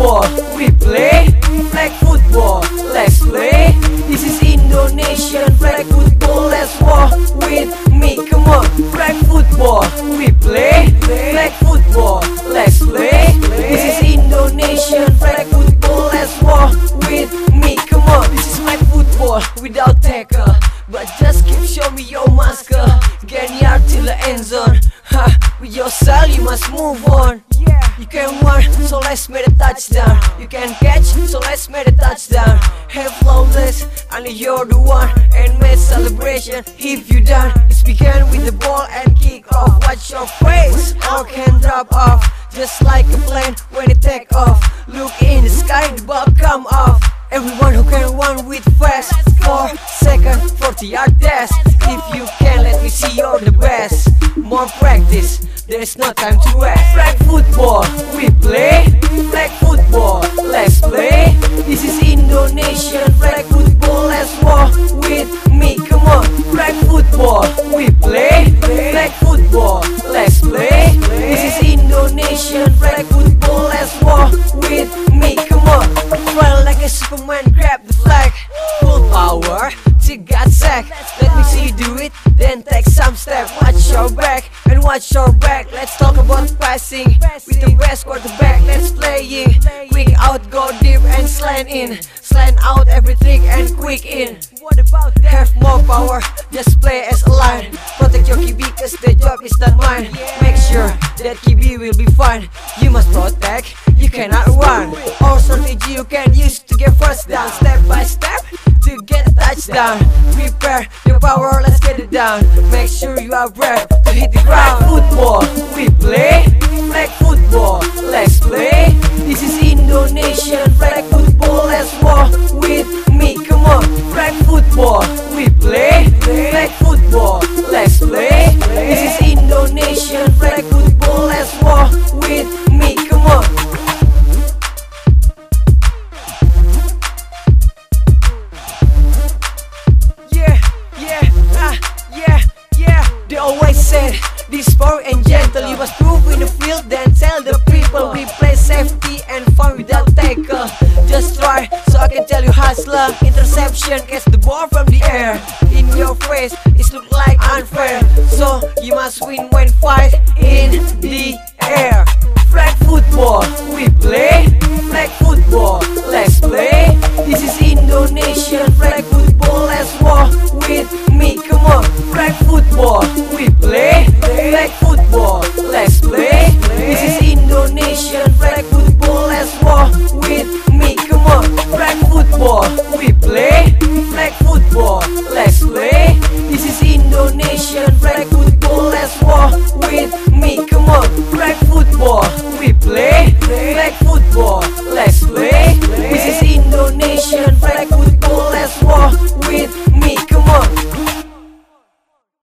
football. We play flag football. Let's play. This is Indonesian flag football. Let's walk with me. Come on, flag football. We play flag football. Let's play. This is Indonesian flag football. Let's walk with me. Come on, this is my football without tackle, but just keep showing me your muscle. Get near till the end zone. Ha, with your style you must move on. Can run, so let's make a touchdown. You can catch, so let's make a touchdown. Have flawless, and you're the one. And make celebration if you done. It's began with the ball and kick off. Watch your face, all can drop off. Just like a plane when it take off. Look in the sky, the ball come off. Everyone who can run with fast, 4 second, 40 yard dash. If you can, let me see you're the best. More practice, there's no time to rest. Flag football, we play. Flag football, let's play. This is Indonesian flag football. Let's walk with me. Come on, flag football, we play. Flag football, let's play. This is Indonesian flag football. Let's walk with me. Come on, fly like a Superman, step. Watch your back and watch your back. Let's talk about passing with the best quarterback. Let's playing quick out, go deep and slant in. Slant out everything and quick in. What about? Have more power, just play as a line. Protect your QB cause the job is not mine. Make sure that QB will be fine. You must protect, you cannot run. Or strategy you can use to get first down. Step by step to get a touchdown. Prepare your power, let's get it down. Make sure you are ready to hit the ground. Football, we play. They always said this sport and gentle. You must prove in the field, then tell the people we play safety and fun without tackle. Just try, so I can tell you hustler. Interception, catch the ball from the air. In your face, it look like unfair. So you must win when fight in the air. Flag football,